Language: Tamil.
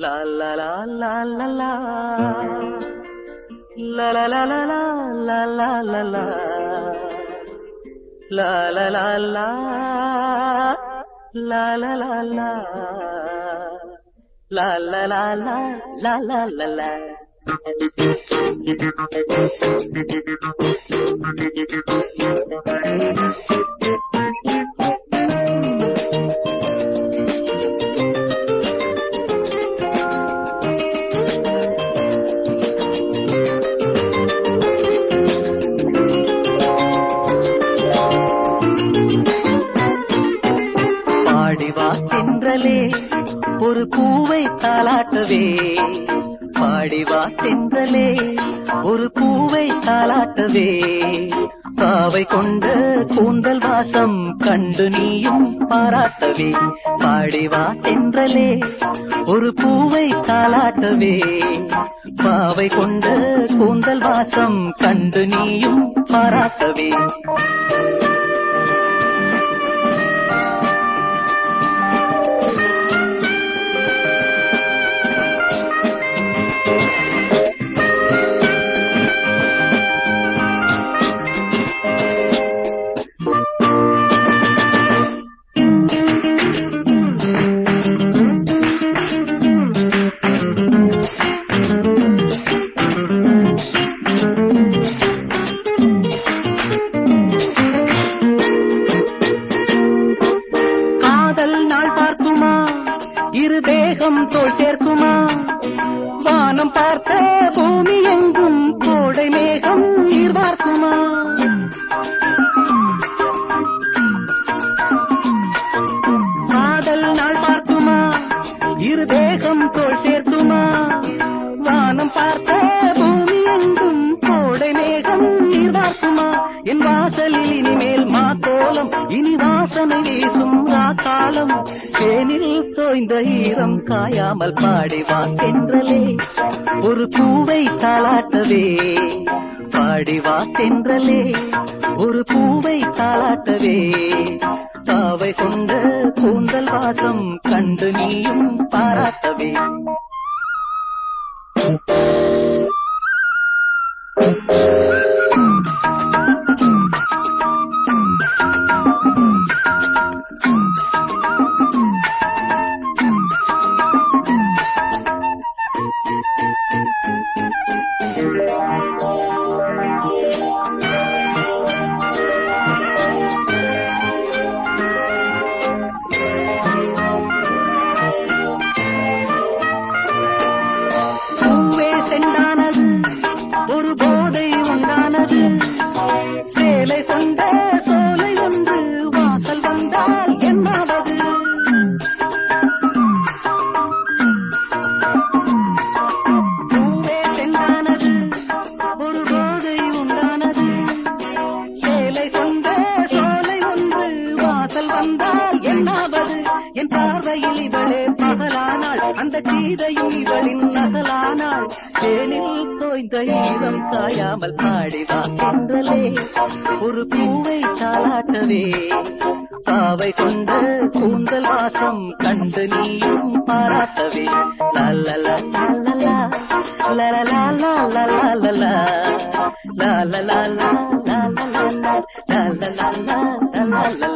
La la la la la la. La la la la la la la la la. La la la la. La la la la. La la la la la la la la. Thank you. தென்றலே ஒரு பூவை தாளாட்டவே. பாடிவா தென்றலே ஒரு பூவை தாளாட்டவே. பாவை கொண்ட கூந்தல் வாசம் கண்டு நீயும் பாராட்டவே. பாடிவா தென்றலே ஒரு பூவை தாளாட்டவே. பாவை கொண்ட கூந்தல் வாசம் கண்டு நீயும் பாராட்டவே. சொர்க்கம் போய் சேர்க்குமா? வானம் பார்த்த பூமியை காலம் இனி வாசனை வீசும் காலம் தேனில் தோய்ந்த ஈரம் காயாமல் பாடிவா தென்றலே. ஒரு பூவை தாளாட்டவே பாடிவா தென்றலே. ஒரு பூவை தாளாட்டவே பாவை கொண்ட கூந்தல் வாசம் கண்டு நீயும் பாராட்டவே. Thank you. அந்த சீதையும் இவளின் நகலானாள் தேனில் தோய்ந்த ஈரம் காயாமல் பாடிவா என்றலே ஒரு பூவை தாளாட்டவே. பாவை கொண்ட கூந்தல் வாசம் கண்டு நீயும் பாராட்டவே. லல்லலா லல்லலா லலலா லலலா லலலா லலலா லலலா லலலா லலலா லலலா.